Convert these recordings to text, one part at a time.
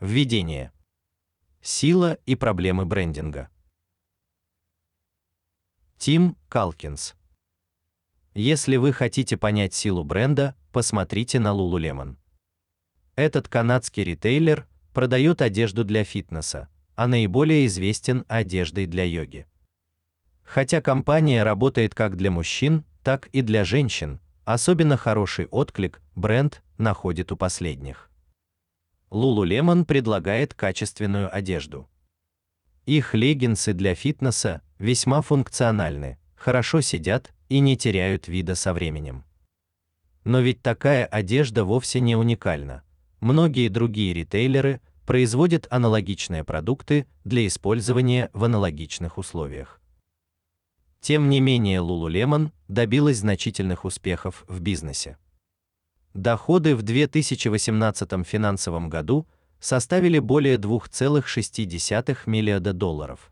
Введение. Сила и проблемы брендинга. Тим Калкинс. Если вы хотите понять силу бренда, посмотрите на Lululemon. Этот канадский ритейлер продает одежду для фитнеса, а наиболее известен одеждой для йоги. Хотя компания работает как для мужчин, так и для женщин, особенно хороший отклик бренд находит у последних. Lululemon предлагает качественную одежду. Их леггинсы для фитнеса весьма функциональны, хорошо сидят и не теряют вида со временем. Но ведь такая одежда вовсе не уникальна. Многие другие ритейлеры производят аналогичные продукты для использования в аналогичных условиях. Тем не менее, Lululemon добилась значительных успехов в бизнесе. Доходы в 2018 финансовом году составили более 2,6 миллиарда долларов,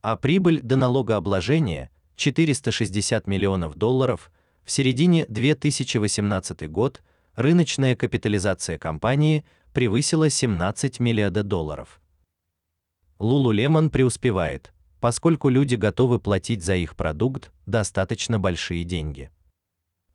а прибыль до налогообложения 460 миллионов долларов. В середине 2018 год рыночная капитализация компании превысила 17 миллиардов долларов. Lululemon преуспевает, поскольку люди готовы платить за их продукт достаточно большие деньги.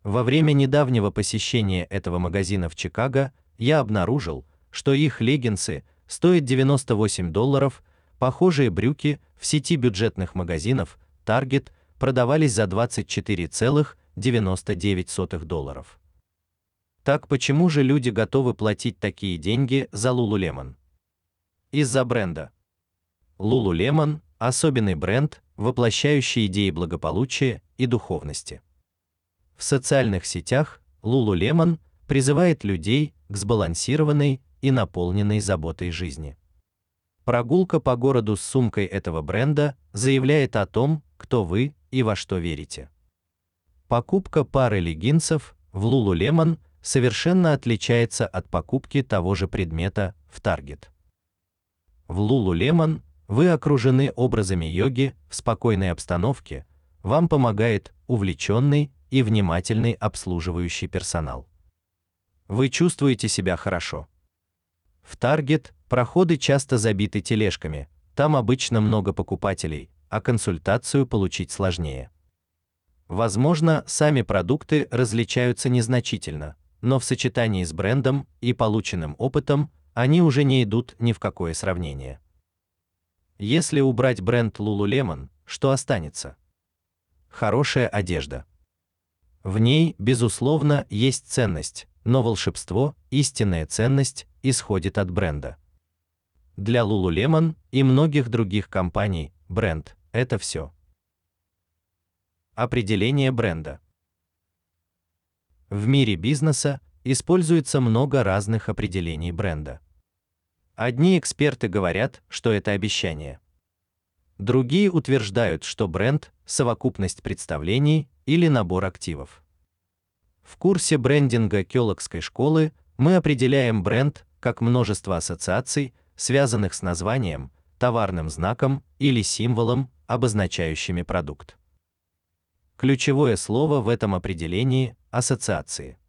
Во время недавнего посещения этого магазина в Чикаго я обнаружил, что их леггинсы стоят 98 долларов, похожие брюки в сети бюджетных магазинов Target продавались за 24,99 долларов. Так почему же люди готовы платить такие деньги за Lululemon? Из-за бренда. Lululemon особенный бренд, воплощающий идеи благополучия и духовности. В социальных сетях Lululemon призывает людей к сбалансированной и наполненной заботой жизни. Прогулка по городу с сумкой этого бренда заявляет о том, кто вы и во что верите. Покупка пары леггинсов в Lululemon совершенно отличается от покупки того же предмета в Target. В Lululemon вы окружены образами йоги в спокойной обстановке, вам помогает увлеченный и внимательный обслуживающий персонал. Вы чувствуете себя хорошо. В Target проходы часто забиты тележками, там обычно много покупателей, а консультацию получить сложнее. Возможно, сами продукты различаются незначительно, но в сочетании с брендом и полученным опытом они уже не идут ни в какое сравнение. Если убрать бренд Lululemon, что останется? Хорошая одежда. В ней, безусловно, есть ценность, но волшебство, истинная ценность исходит от бренда. Для Lululemon и многих других компаний бренд это все. Определение бренда. В мире бизнеса используется много разных определений бренда. Одни эксперты говорят, что это обещание. Другие утверждают, что бренд совокупность представлений или набор активов. В курсе брендинга Кёлокской школы мы определяем бренд как множество ассоциаций, связанных с названием, товарным знаком или символом, обозначающими продукт. Ключевое слово в этом определении ассоциации.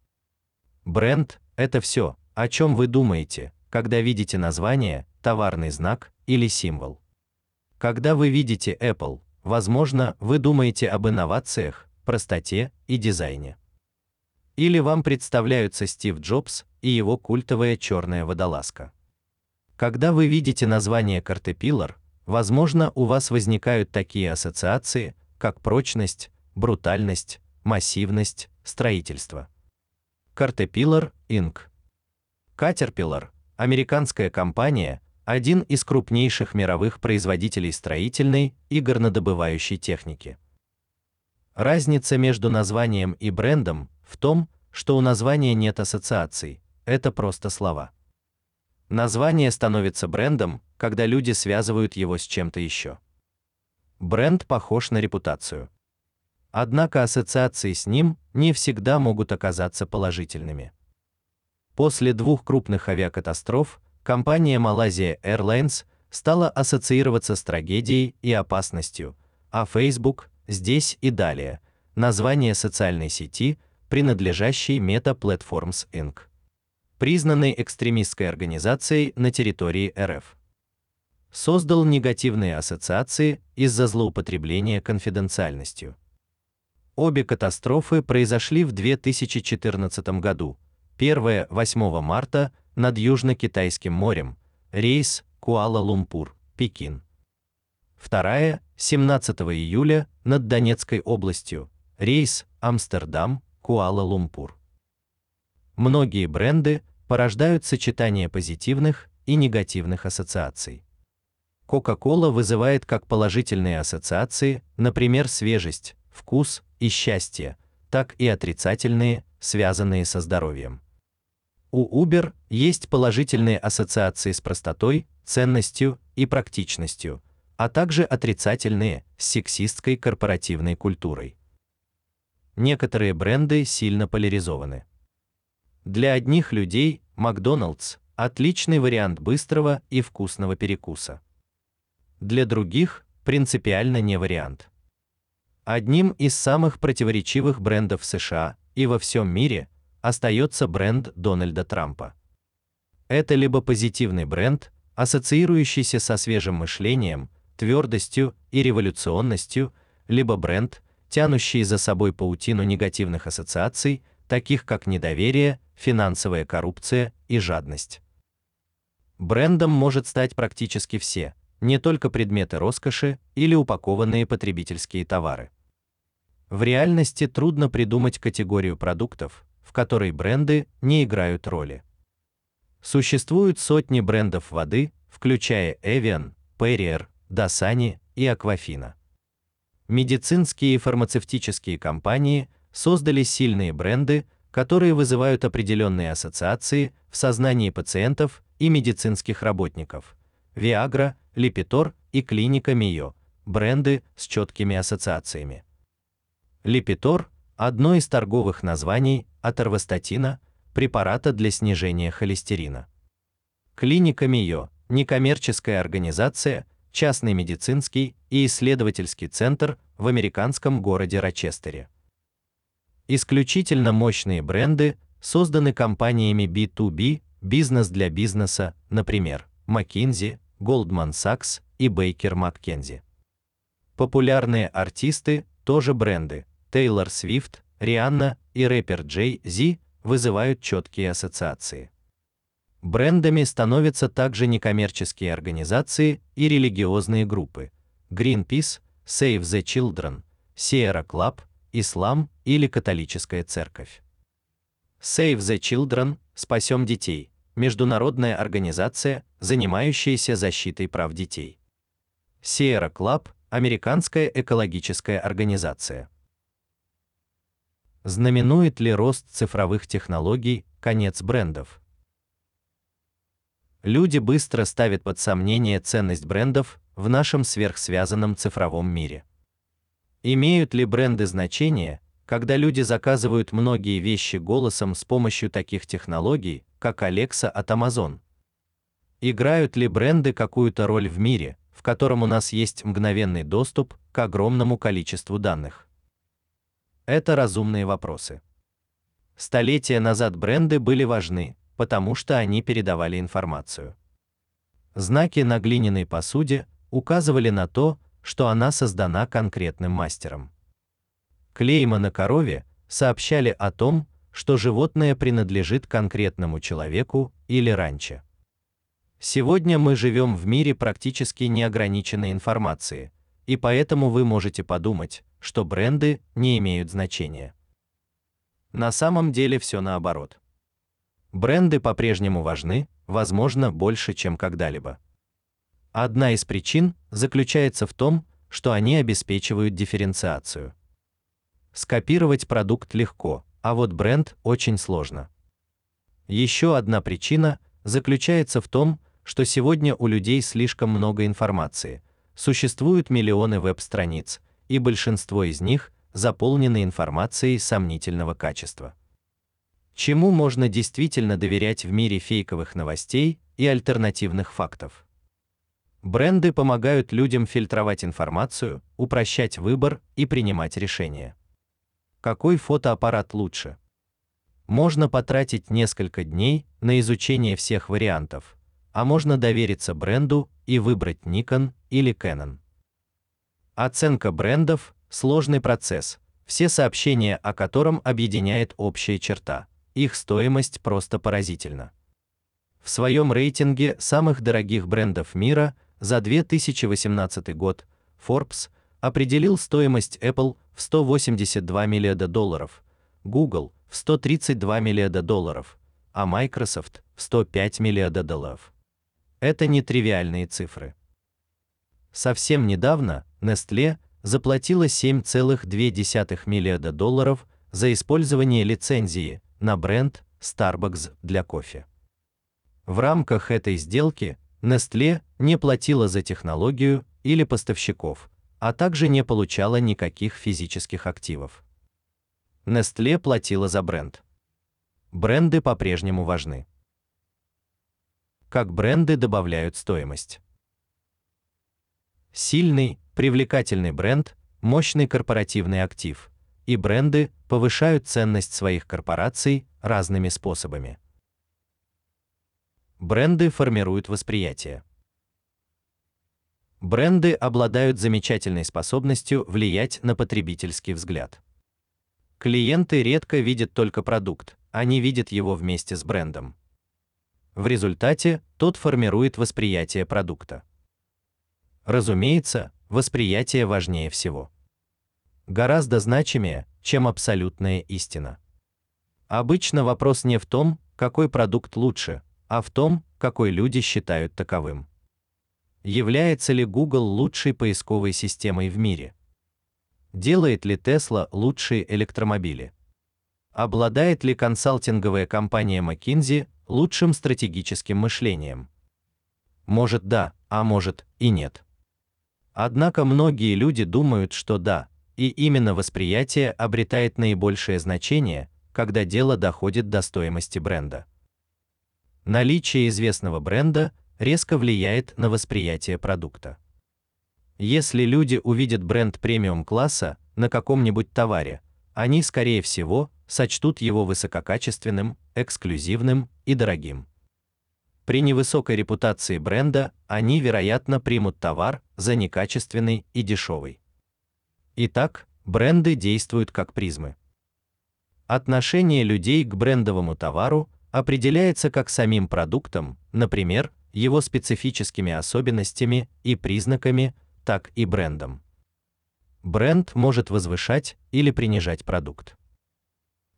Бренд это все, о чем вы думаете, когда видите название, товарный знак или символ. Когда вы видите Apple, возможно, вы думаете об инновациях, простоте и дизайне. Или вам представляются Стив Джобс и его культовая черная водолазка. Когда вы видите название Caterpillar, возможно, у вас возникают такие ассоциации, как прочность, брутальность, массивность, строительство. Caterpillar Inc. Caterpillar американская компания, один из крупнейших мировых производителей строительной и горнодобывающей техники. Разница между названием и брендом в том, что у названия нет ассоциаций, это просто слова. Название становится брендом, когда люди связывают его с чем-то еще. Бренд похож на репутацию. Однако ассоциации с ним не всегда могут оказаться положительными. После двух крупных авиакатастроф компания Malaysia Airlines стала ассоциироваться с трагедией и опасностью, а Facebook здесь и далее название социальной сети, принадлежащей Meta Platforms Inc. признанной экстремистской организацией на территории РФ. Создал негативные ассоциации из-за злоупотребления конфиденциальностью. Обе катастрофы произошли в 2014 году. Первая 8 марта над Южно-Китайским морем, рейс Куала-Лумпур, Пекин. Вторая 17 июля над Донецкой областью, рейс Амстердам, Куала-Лумпур. Многие бренды порождают сочетание позитивных и негативных ассоциаций. Coca-Cola вызывает как положительные ассоциации, например, свежесть, вкус и счастье, так и отрицательные, связанные со здоровьем. У Uber есть положительные ассоциации с простотой, ценностью и практичностью, а также отрицательные с сексистской корпоративной культурой. Некоторые бренды сильно поляризованы. Для одних людей Макдоналдс отличный вариант быстрого и вкусного перекуса. Для других принципиально не вариант. Одним из самых противоречивых брендов США и во всем мире остается бренд Дональда Трампа. Это либо позитивный бренд, ассоциирующийся со свежим мышлением, твердостью и революционностью, либо бренд, тянущий за собой паутину негативных ассоциаций, таких как недоверие, финансовая коррупция и жадность. Брендом может стать практически все, не только предметы роскоши или упакованные потребительские товары. В реальности трудно придумать категорию продуктов, в которой бренды не играют роли. Существуют сотни брендов воды, включая Evian, Perrier, Dasani и Aquafina. Медицинские и фармацевтические компании создали сильные бренды, которые вызывают определенные ассоциации в сознании пациентов и медицинских работников. Viagra, Lipitor и клиника Mio бренды с четкими ассоциациями. Lipitor одно из торговых названий аторвастатина, препарата для снижения холестерина. Клиника Mio некоммерческая организация, частный медицинский и исследовательский центр в американском городе Рочестере. Исключительно мощные бренды созданы компаниями B2B, бизнес для бизнеса, например, McKinsey, Goldman Sachs и Baker McKenzie. Популярные артисты тоже бренды. Taylor Swift, Rihanna и рэпер Jay-Z вызывают четкие ассоциации. Брендами становятся также некоммерческие организации и религиозные группы: Greenpeace, Save the Children, Sierra Club, Ислам или католическая церковь. Save the Children, спасем детей, международная организация, занимающаяся защитой прав детей. Sierra Club, американская экологическая организация. Знаменует ли рост цифровых технологий конец брендов? Люди быстро ставят под сомнение ценность брендов в нашем сверхсвязанном цифровом мире. Имеют ли бренды значение, когда люди заказывают многие вещи голосом с помощью таких технологий, как Alexa от Amazon? Играют ли бренды какую-то роль в мире, в котором у нас есть мгновенный доступ к огромному количеству данных? Это разумные вопросы. Столетия назад бренды были важны, потому что они передавали информацию. Знаки на глиняной посуде указывали на то, что она создана конкретным мастером. Клейма на корове сообщали о том, что животное принадлежит конкретному человеку или ранчо. Сегодня мы живем в мире практически неограниченной информации, и поэтому вы можете подумать, что бренды не имеют значения. На самом деле все наоборот. Бренды по-прежнему важны, возможно, больше, чем когда-либо. Одна из причин заключается в том, что они обеспечивают дифференциацию. Скопировать продукт легко, а вот бренд очень сложно. Еще одна причина заключается в том, что сегодня у людей слишком много информации. Существуют миллионы веб-страниц, и большинство из них заполнены информацией сомнительного качества. Чему можно действительно доверять в мире фейковых новостей и альтернативных фактов? Бренды помогают людям фильтровать информацию, упрощать выбор и принимать решения. Какой фотоаппарат лучше? можно потратить несколько дней на изучение всех вариантов, а можно довериться бренду и выбрать Nikon или Canon. Оценка брендов сложный процесс, все сообщения о котором объединяет общая черта. Их стоимость просто поразительна. В своем рейтинге самых дорогих брендов мира за 2018 год Forbes определил стоимость Apple в 182 миллиарда долларов, Google в 132 миллиарда долларов, а Microsoft в 105 миллиарда долларов. Это не тривиальные цифры. Совсем недавно Nestlé заплатила 7,2 миллиарда долларов за использование лицензии на бренд Starbucks для кофе. В рамках этой сделки Nestlé не платила за технологию или поставщиков, а также не получала никаких физических активов. Nestlé платила за бренд. Бренды по-прежнему важны. Как бренды добавляют стоимость? Сильный, привлекательный бренд мощный корпоративный актив, и бренды повышают ценность своих корпораций разными способами. Бренды формируют восприятие. Бренды обладают замечательной способностью влиять на потребительский взгляд. Клиенты редко видят только продукт, они видят его вместе с брендом. В результате тот формирует восприятие продукта. Разумеется, восприятие важнее всего. Гораздо значимее, чем абсолютная истина. Обычно вопрос не в том, какой продукт лучше, а в том, какой люди считают таковым. Является ли Google лучшей поисковой системой в мире? Делает ли Tesla лучшие электромобили? Обладает ли консалтинговая компания McKinsey лучшим стратегическим мышлением? Может да, а может и нет. Однако многие люди думают, что да, и именно восприятие обретает наибольшее значение, когда дело доходит до стоимости бренда. Наличие известного бренда резко влияет на восприятие продукта. Если люди увидят бренд премиум класса на каком-нибудь товаре, они скорее всего сочтут его высококачественным, эксклюзивным и дорогим. При невысокой репутации бренда они, вероятно, примут товар за некачественный и дешевый. Итак, бренды действуют как призмы. Отношение людей к брендовому товару определяется как самим продуктом, например, его специфическими особенностями и признаками, так и брендом. Бренд может возвышать или принижать продукт.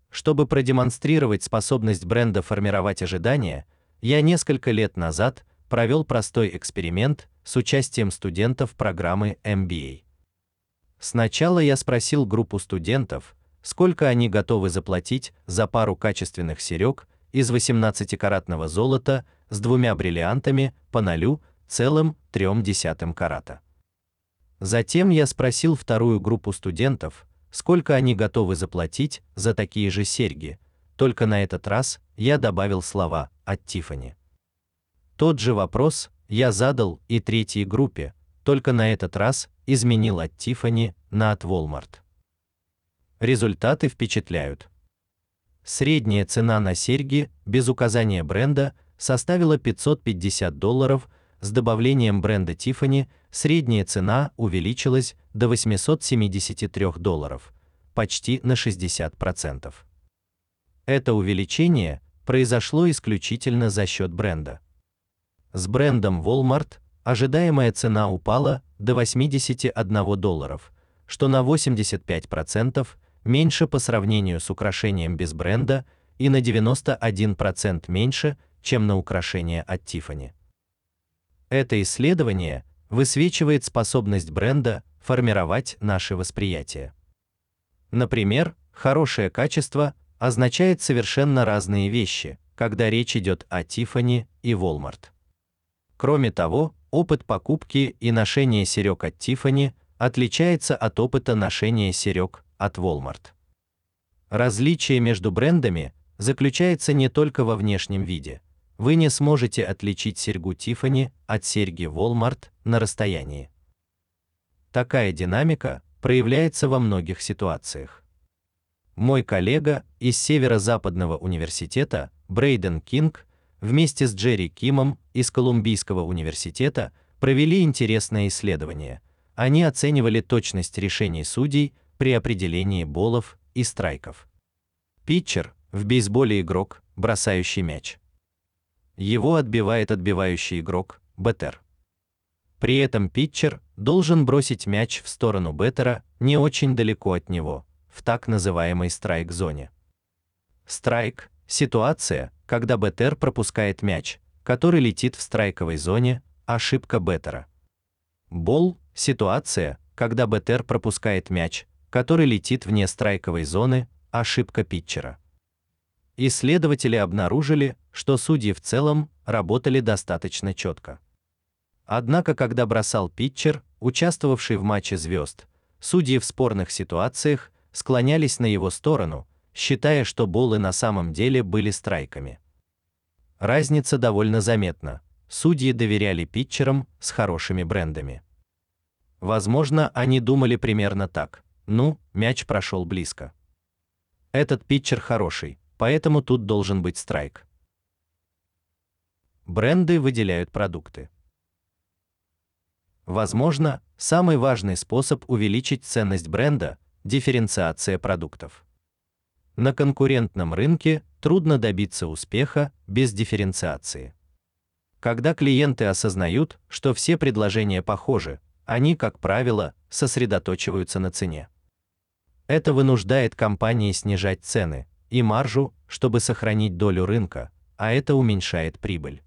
Чтобы продемонстрировать способность бренда формировать ожидания, я несколько лет назад провел простой эксперимент с участием студентов программы MBA. Сначала я спросил группу студентов, сколько они готовы заплатить за пару качественных серёг из 18-каратного золота с двумя бриллиантами по 0,3 карата. Затем я спросил вторую группу студентов, сколько они готовы заплатить за такие же серьги. Только на этот раз я добавил слова от Тифани. Тот же вопрос я задал и третьей группе, только на этот раз изменил от Тифани на от Walmart. Результаты впечатляют. Средняя цена на серьги без указания бренда составила 550 долларов, с добавлением бренда Tiffany средняя цена увеличилась до 873 долларов, почти на 60%. Это увеличение произошло исключительно за счет бренда. С брендом Walmart ожидаемая цена упала до 81 долларов, что на 85% меньше по сравнению с украшением без бренда и на 91% меньше, чем на украшения от Tiffany. Это исследование высвечивает способность бренда формировать наше восприятие. Например, хорошее качество означает совершенно разные вещи, когда речь идет о Tiffany и Walmart. Кроме того, опыт покупки и ношения серёг от Tiffany отличается от опыта ношения серёг от Walmart. Различие между брендами заключается не только во внешнем виде. Вы не сможете отличить серьгу Tiffany от серьги Walmart на расстоянии. Такая динамика проявляется во многих ситуациях. Мой коллега из Северо-Западного университета, Брейден Кинг, вместе с Джерри Кимом из Колумбийского университета провели интересное исследование. Они оценивали точность решений судей при определении болов и страйков. Питчер в бейсболе игрок, бросающий мяч. Его отбивает отбивающий игрок, беттер. При этом питчер должен бросить мяч в сторону беттера не очень далеко от него, в так называемой страйк-зоне. Страйк ситуация, когда беттер пропускает мяч, который летит в страйковой зоне, ошибка беттера. Бол ситуация, когда беттер пропускает мяч, который летит вне страйковой зоны, ошибка питчера. Исследователи обнаружили, что судьи в целом работали достаточно четко. Однако, когда бросал питчер, участвовавший в матче звезд, судьи в спорных ситуациях склонялись на его сторону, считая, что болы на самом деле были страйками. Разница довольно заметна. Судьи доверяли питчерам с хорошими брендами. Возможно, они думали примерно так: "Ну, мяч прошел близко. Этот питчер хороший, поэтому тут должен быть страйк". Бренды выделяют продукты. Возможно, самый важный способ увеличить ценность бренда дифференциация продуктов. На конкурентном рынке трудно добиться успеха без дифференциации. Когда клиенты осознают, что все предложения похожи, они, как правило, сосредотачиваются на цене. Это вынуждает компании снижать цены и маржу, чтобы сохранить долю рынка, а это уменьшает прибыль.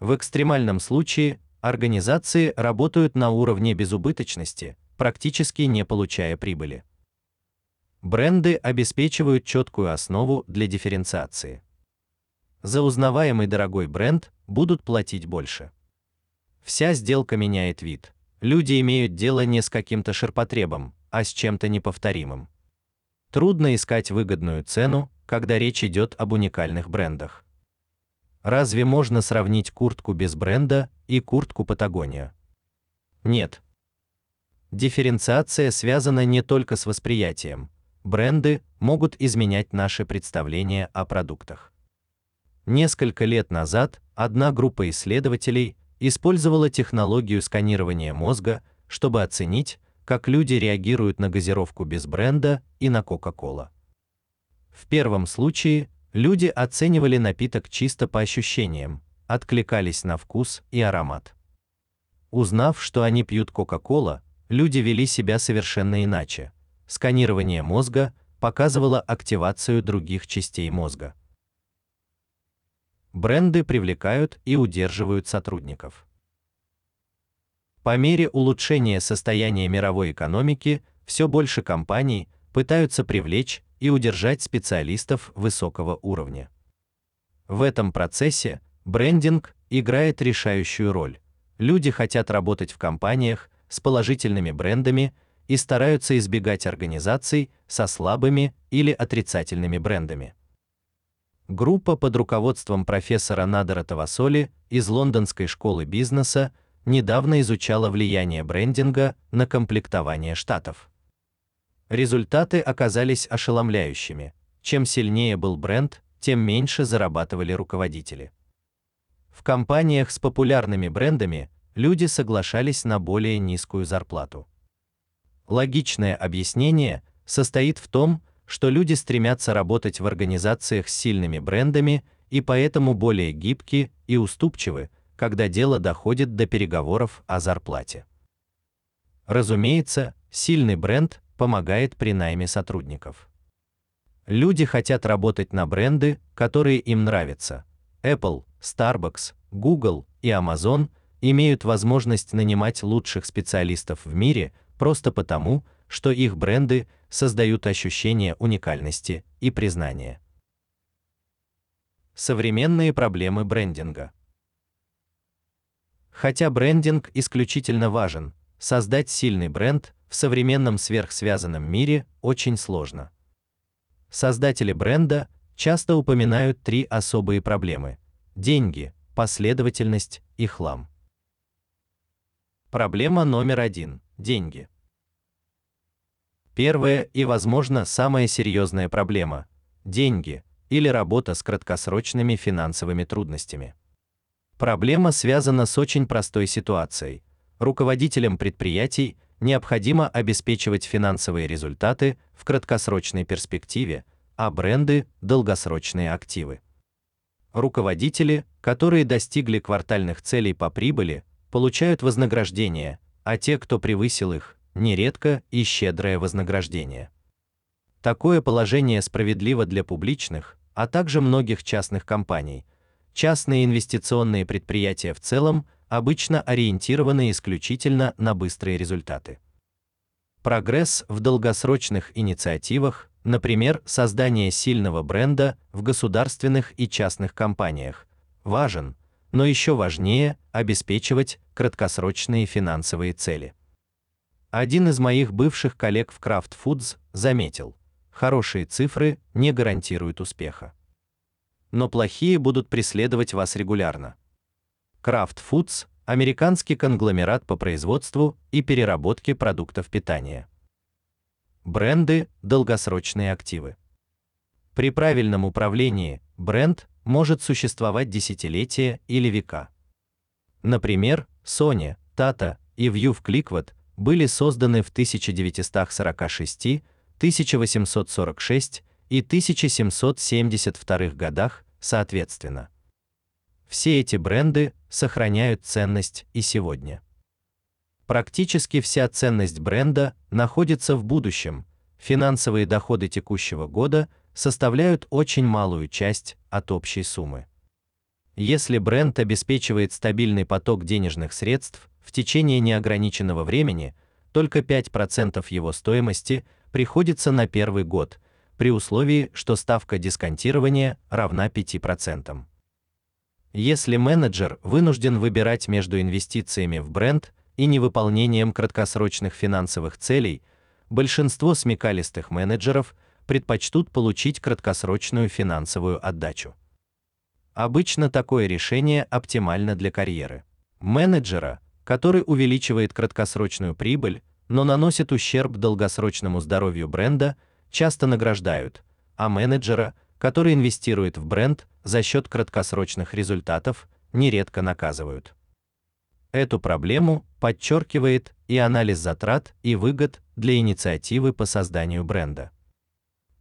В экстремальном случае организации работают на уровне безубыточности, практически не получая прибыли. Бренды обеспечивают четкую основу для дифференциации. За узнаваемый дорогой бренд будут платить больше. Вся сделка меняет вид. Люди имеют дело не с каким-то ширпотребом, а с чем-то неповторимым. Трудно искать выгодную цену, когда речь идет об уникальных брендах. Разве можно сравнить куртку без бренда и куртку Патагония? Нет. Дифференциация связана не только с восприятием. Бренды могут изменять наше представление о продуктах. Несколько лет назад одна группа исследователей использовала технологию сканирования мозга, чтобы оценить, как люди реагируют на газировку без бренда и на Coca-Cola. В первом случае Люди оценивали напиток чисто по ощущениям, откликались на вкус и аромат. Узнав, что они пьют Coca-Cola, люди вели себя совершенно иначе. Сканирование мозга показывало активацию других частей мозга. Бренды привлекают и удерживают сотрудников. По мере улучшения состояния мировой экономики, все больше компаний пытаются привлечь и удержать специалистов высокого уровня. В этом процессе брендинг играет решающую роль. Люди хотят работать в компаниях с положительными брендами и стараются избегать организаций со слабыми или отрицательными брендами. Группа под руководством профессора Надера Тавасоли из Лондонской школы бизнеса недавно изучала влияние брендинга на комплектование штатов. Результаты оказались ошеломляющими. Чем сильнее был бренд, тем меньше зарабатывали руководители. В компаниях с популярными брендами люди соглашались на более низкую зарплату. Логичное объяснение состоит в том, что люди стремятся работать в организациях с сильными брендами и поэтому более гибки и уступчивы, когда дело доходит до переговоров о зарплате. Разумеется, сильный бренд помогает при найме сотрудников. Люди хотят работать на бренды, которые им нравятся. Apple, Starbucks, Google и Amazon имеют возможность нанимать лучших специалистов в мире просто потому, что их бренды создают ощущение уникальности и признания. Современные проблемы брендинга. Хотя брендинг исключительно важен, создать сильный бренд в современном сверхсвязанном мире очень сложно. Создатели бренда часто упоминают три особые проблемы: деньги, последовательность и хлам. Проблема номер один деньги. Первая и, возможно, самая серьезная проблема деньги или работа с краткосрочными финансовыми трудностями. Проблема связана с очень простой ситуацией. Руководителям предприятий необходимо обеспечивать финансовые результаты в краткосрочной перспективе, а бренды долгосрочные активы. Руководители, которые достигли квартальных целей по прибыли, получают вознаграждение, а те, кто превысил их, нередко и щедрое вознаграждение. Такое положение справедливо для публичных, а также многих частных компаний. Частные инвестиционные предприятия в целом обычно ориентированы исключительно на быстрые результаты. Прогресс в долгосрочных инициативах, например, создание сильного бренда в государственных и частных компаниях, важен, но еще важнее обеспечивать краткосрочные финансовые цели. Один из моих бывших коллег в Kraft Foods заметил: хорошие цифры не гарантируют успеха. Но плохие будут преследовать вас регулярно. Kraft Foods американский конгломерат по производству и переработке продуктов питания. Бренды долгосрочные активы. При правильном управлении бренд может существовать десятилетия или века. Например, Sony, Tata и View Clickwood были созданы в 1946, 1846 и 1772 годах, соответственно. Все эти бренды сохраняют ценность и сегодня. Практически вся ценность бренда находится в будущем. Финансовые доходы текущего года составляют очень малую часть от общей суммы. Если бренд обеспечивает стабильный поток денежных средств в течение неограниченного времени, только 5% его стоимости приходится на первый год, при условии, что ставка дисконтирования равна 5%. Если менеджер вынужден выбирать между инвестициями в бренд и невыполнением краткосрочных финансовых целей, большинство смекалистых менеджеров предпочтут получить краткосрочную финансовую отдачу. Обычно такое решение оптимально для карьеры менеджера, который увеличивает краткосрочную прибыль, но наносит ущерб долгосрочному здоровью бренда, часто награждают, а менеджера, который инвестирует в бренд за счет краткосрочных результатов, нередко наказывают. Эту проблему подчеркивает и анализ затрат и выгод для инициативы по созданию бренда.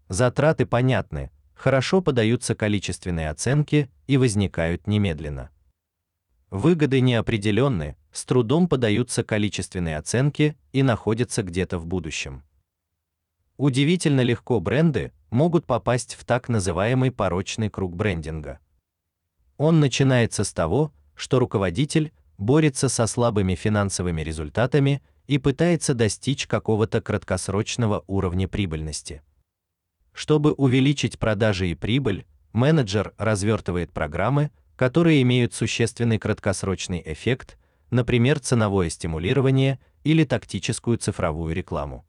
Затраты понятны, хорошо подаются количественные оценки и возникают немедленно. Выгоды неопределенны, с трудом подаются количественные оценки и находятся где-то в будущем. Удивительно легко бренды могут попасть в так называемый порочный круг брендинга. Он начинается с того, что руководитель борется со слабыми финансовыми результатами и пытается достичь какого-то краткосрочного уровня прибыльности. Чтобы увеличить продажи и прибыль, менеджер развертывает программы, которые имеют существенный краткосрочный эффект, например, ценовое стимулирование или тактическую цифровую рекламу.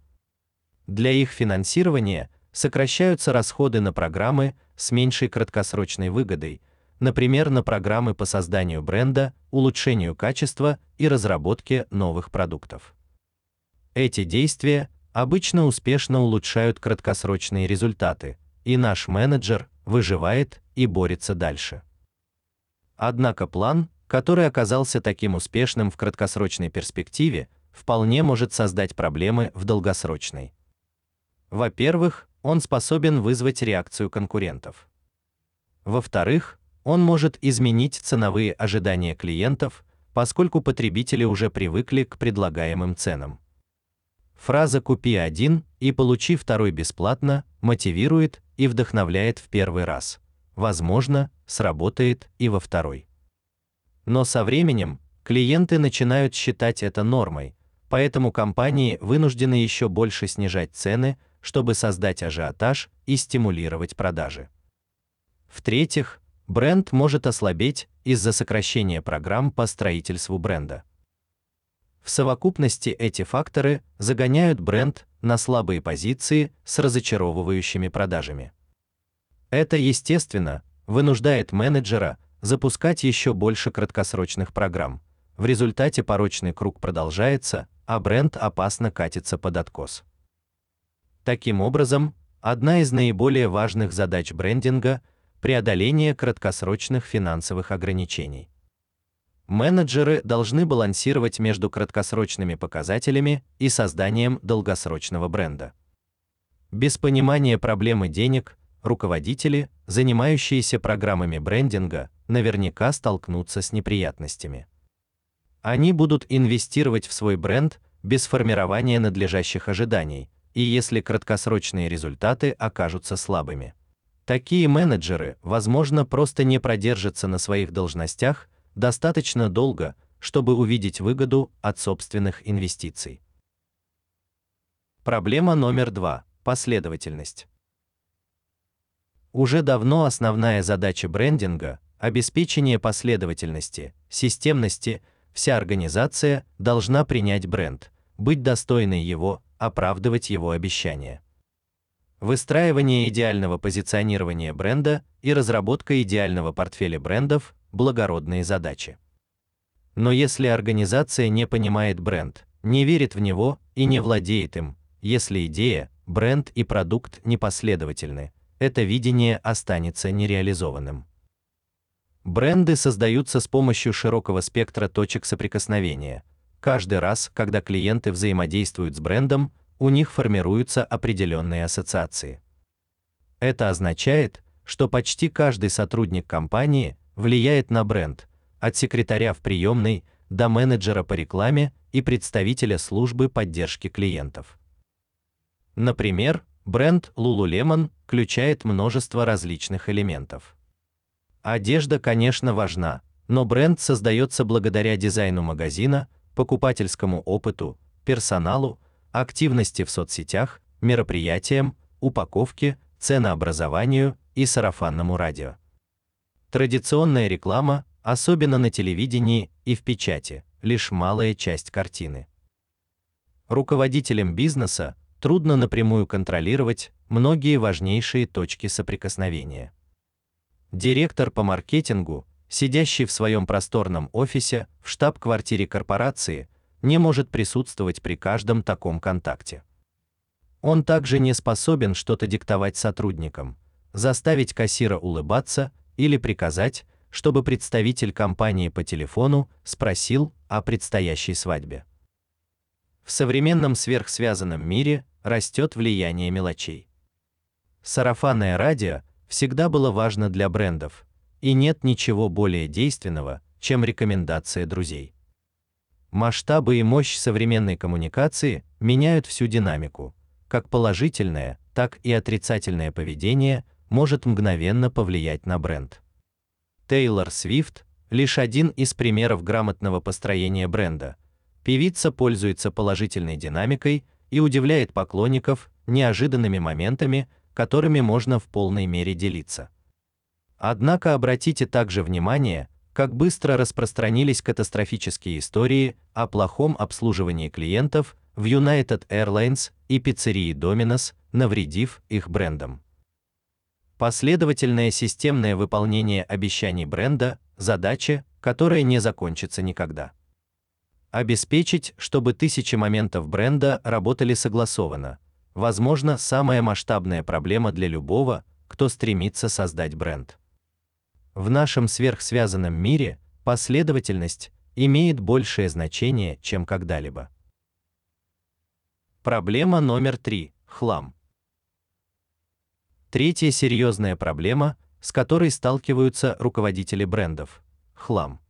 Для их финансирования сокращаются расходы на программы с меньшей краткосрочной выгодой, например, на программы по созданию бренда, улучшению качества и разработке новых продуктов. Эти действия обычно успешно улучшают краткосрочные результаты, и наш менеджер выживает и борется дальше. Однако план, который оказался таким успешным в краткосрочной перспективе, вполне может создать проблемы в долгосрочной. Во-первых, он способен вызвать реакцию конкурентов. Во-вторых, он может изменить ценовые ожидания клиентов, поскольку потребители уже привыкли к предлагаемым ценам. Фраза купи один и получи второй бесплатно мотивирует и вдохновляет в первый раз. Возможно, сработает и во второй. Но со временем клиенты начинают считать это нормой, поэтому компании вынуждены еще больше снижать цены, чтобы создать ажиотаж и стимулировать продажи. В-третьих, бренд может ослабеть из-за сокращения программ по строительству бренда. В совокупности эти факторы загоняют бренд на слабые позиции с разочаровывающими продажами. Это, естественно, вынуждает менеджера запускать еще больше краткосрочных программ. В результате порочный круг продолжается, а бренд опасно катится под откос. Таким образом, одна из наиболее важных задач брендинга преодоление краткосрочных финансовых ограничений. Менеджеры должны балансировать между краткосрочными показателями и созданием долгосрочного бренда. Без понимания проблемы денег руководители, занимающиеся программами брендинга, наверняка столкнутся с неприятностями. Они будут инвестировать в свой бренд без формирования надлежащих ожиданий, и если краткосрочные результаты окажутся слабыми. Такие менеджеры, возможно, просто не продержатся на своих должностях достаточно долго, чтобы увидеть выгоду от собственных инвестиций. Проблема номер два последовательность. Уже давно основная задача брендинга обеспечение последовательности, системности. Вся организация должна принять бренд, быть достойной его, оправдывать его обещания. Выстраивание идеального позиционирования бренда и разработка идеального портфеля брендов благородные задачи. Но если организация не понимает бренд, не верит в него и не владеет им, если идея, бренд и продукт непоследовательны, это видение останется нереализованным. Бренды создаются с помощью широкого спектра точек соприкосновения. Каждый раз, когда клиенты взаимодействуют с брендом, у них формируются определенные ассоциации. Это означает, что почти каждый сотрудник компании влияет на бренд, от секретаря в приемной до менеджера по рекламе и представителя службы поддержки клиентов. Например, бренд Lululemon включает множество различных элементов. Одежда, конечно, важна, но бренд создается благодаря дизайну магазина, покупательскому опыту, персоналу, активности в соцсетях, мероприятиям, упаковке, ценообразованию и сарафанному радио. Традиционная реклама, особенно на телевидении и в печати, лишь малая часть картины. Руководителям бизнеса трудно напрямую контролировать многие важнейшие точки соприкосновения. Директор по маркетингу, сидящий в своем просторном офисе в штаб-квартире корпорации, не может присутствовать при каждом таком контакте. Он также не способен что-то диктовать сотрудникам, заставить кассира улыбаться или приказать, чтобы представитель компании по телефону спросил о предстоящей свадьбе. В современном сверхсвязанном мире растет влияние мелочей. Сарафанное радио всегда было важно для брендов, и нет ничего более действенного, чем рекомендация друзей. Масштабы и мощь современной коммуникации меняют всю динамику. Как положительное, так и отрицательное поведение может мгновенно повлиять на бренд. Тейлор Свифт лишь один из примеров грамотного построения бренда. Певица пользуется положительной динамикой и удивляет поклонников неожиданными моментами, которыми можно в полной мере делиться. Однако обратите также внимание, как быстро распространились катастрофические истории о плохом обслуживании клиентов в United Airlines и пиццерии Domino's, навредив их брендам. Последовательное системное выполнение обещаний бренда задача, которая не закончится никогда. Обеспечить, чтобы тысячи моментов бренда работали согласованно. Возможно, самая масштабная проблема для любого, кто стремится создать бренд. В нашем сверхсвязанном мире последовательность имеет большее значение, чем когда-либо. Проблема номер три: хлам. Третья серьезная проблема, с которой сталкиваются руководители брендов хлам.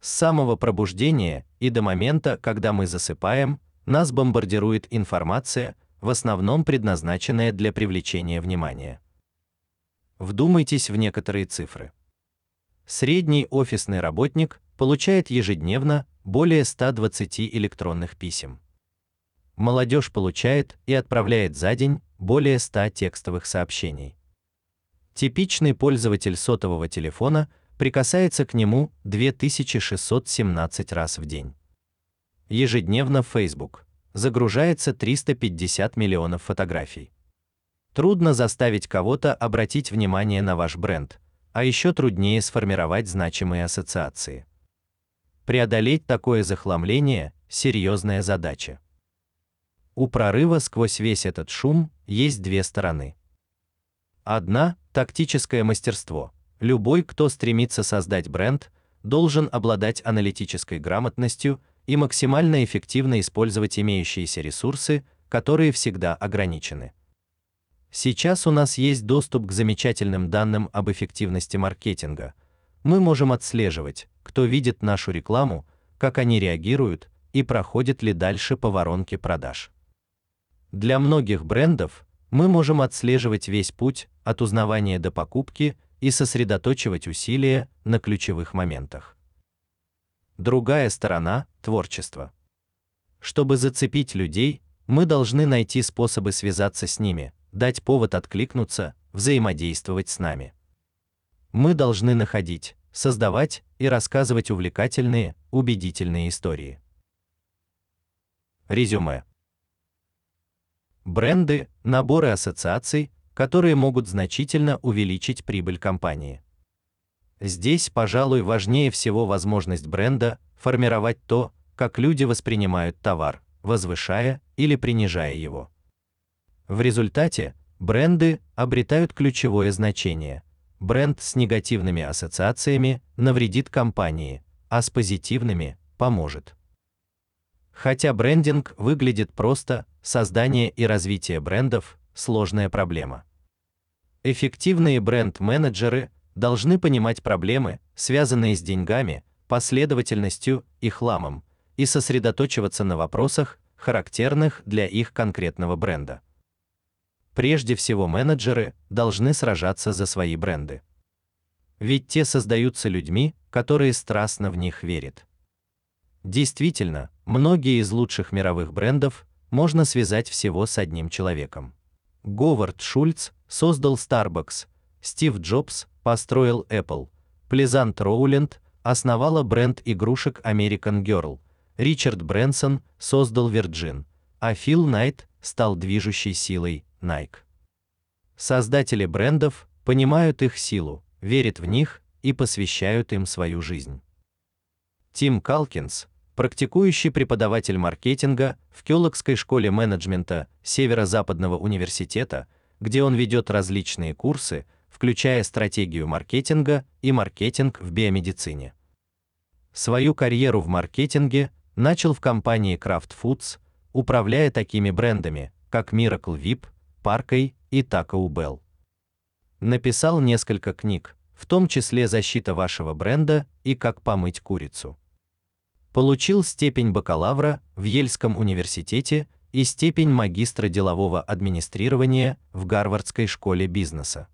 С самого пробуждения и до момента, когда мы засыпаем, нас бомбардирует информация, в основном предназначенная для привлечения внимания. Вдумайтесь в некоторые цифры. Средний офисный работник получает ежедневно более 120 электронных писем. Молодежь получает и отправляет за день более 100 текстовых сообщений. Типичный пользователь сотового телефона прикасается к нему 2617 раз в день. Ежедневно в Facebook загружается 350 миллионов фотографий. Трудно заставить кого-то обратить внимание на ваш бренд, а еще труднее сформировать значимые ассоциации. Преодолеть такое захламление серьезная задача. У прорыва сквозь весь этот шум есть две стороны. Одна тактическое мастерство. Любой, кто стремится создать бренд, должен обладать аналитической грамотностью и максимально эффективно использовать имеющиеся ресурсы, которые всегда ограничены. Сейчас у нас есть доступ к замечательным данным об эффективности маркетинга. Мы можем отслеживать, кто видит нашу рекламу, как они реагируют и проходят ли дальше по воронке продаж. Для многих брендов мы можем отслеживать весь путь от узнавания до покупки и сосредотачивать усилия на ключевых моментах. Другая сторона творчество. Чтобы зацепить людей, мы должны найти способы связаться с ними, дать повод откликнуться, взаимодействовать с нами. Мы должны находить, создавать и рассказывать увлекательные, убедительные истории. Резюме. Бренды наборы ассоциаций, которые могут значительно увеличить прибыль компании. Здесь, пожалуй, важнее всего возможность бренда формировать то, как люди воспринимают товар, возвышая или принижая его. В результате бренды обретают ключевое значение. Бренд с негативными ассоциациями навредит компании, а с позитивными поможет. Хотя брендинг выглядит просто, создание и развитие брендов сложная проблема. Эффективные бренд-менеджеры должны понимать проблемы, связанные с деньгами, последовательностью и хламом, и сосредотачиваться на вопросах, характерных для их конкретного бренда. Прежде всего, менеджеры должны сражаться за свои бренды. Ведь те создаются людьми, которые страстно в них верят. Действительно, многие из лучших мировых брендов можно связать всего с одним человеком. Говард Шульц создал Starbucks, Стив Джобс построил Apple, Плезант Роуленд основала бренд игрушек American Girl, Ричард Брэнсон создал Virgin, а Фил Найт стал движущей силой Nike. Создатели брендов понимают их силу, верят в них и посвящают им свою жизнь. Тим Калкинс практикующий преподаватель маркетинга в Кёлокской школе менеджмента Северо-Западного университета, где он ведет различные курсы, включая стратегию маркетинга и маркетинг в биомедицине. Свою карьеру в маркетинге начал в компании Kraft Foods, управляя такими брендами, как Miracle Whip, Parkey и Taco Bell. Написал несколько книг, в том числе Защита вашего бренда и Как помыть курицу. Получил степень бакалавра в Ельском университете и степень магистра делового администрирования в Гарвардской школе бизнеса.